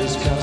He's gone.